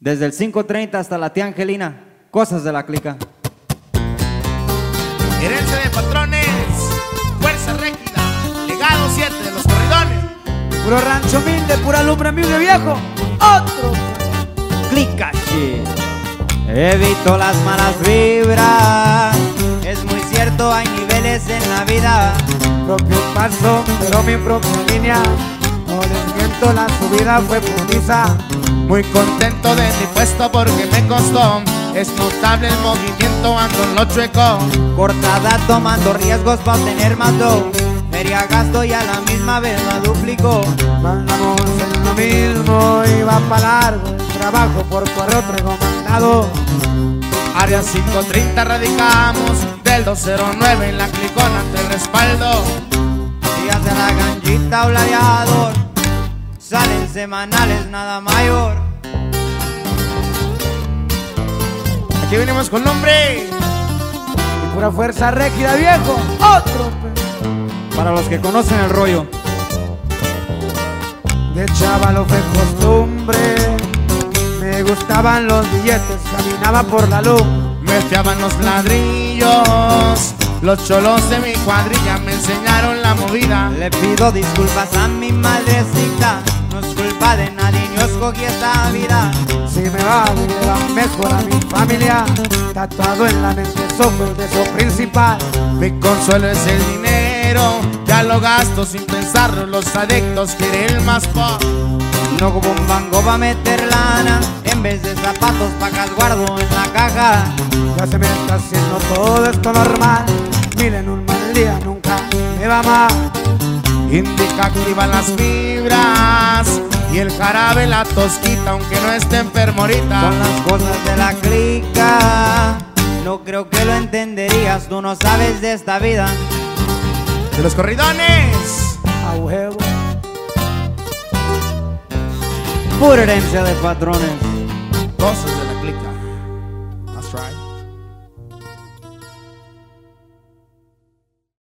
Desde el 5.30 hasta la tía Angelina, cosas de la clica. Herencia de patrones, fuerza rígida, legado 7 de los corridones. Puro rancho humilde, pura lumbre humilde viejo. Otro. Clica shit. Evito las malas vibras. Es muy cierto, hay niveles en la vida. Propio paso, pero mi propia línea. No les miento, la subida fue putiza. Muy contento de mi puesto porque me costó. Es notable el movimiento, ando en lo chueco. Cortada tomando riesgos para obtener más dough. Feria gasto y a la misma vez la duplico. Mandamos en lo mismo y va para largo. El trabajo por correo traigo mandado. Área 530 radicamos, del 209 en la clicona te respaldo. Días de la ganchita o ladeador. Salen semanales, nada mayor. Aquí venimos con nombre. Y pura fuerza rígida viejo. Otro. Para los que conocen el rollo. De chavalo fue costumbre. Me gustaban los billetes, caminaba por la luz. Me fiaban los ladrillos. Los cholos de mi cuadrilla me enseñaron la movida. Le pido disculpas a mi madrecita. No culpa de nadie, yo escogí esta vida. Si me va, le va mejor a mi familia. Tatuado en la mente soy el beso principal. Mi consuelo es el dinero. Ya lo gasto sin pensarlo. Los adictos quieren más pop. No como un banco pa' meter lana. En vez de zapatos, pacas guardo en la caja. Ya se me está haciendo todo esto normal. Miren, un mal día nunca me va mal. Indica activan las fibras. Y el jarabe la tosquita, aunque no esté enfermo ahorita. Son las cosas de la clica. No creo que lo entenderías, tú no sabes de esta vida. De los corridones. A huevo. Pura herencia de patrones. Cosas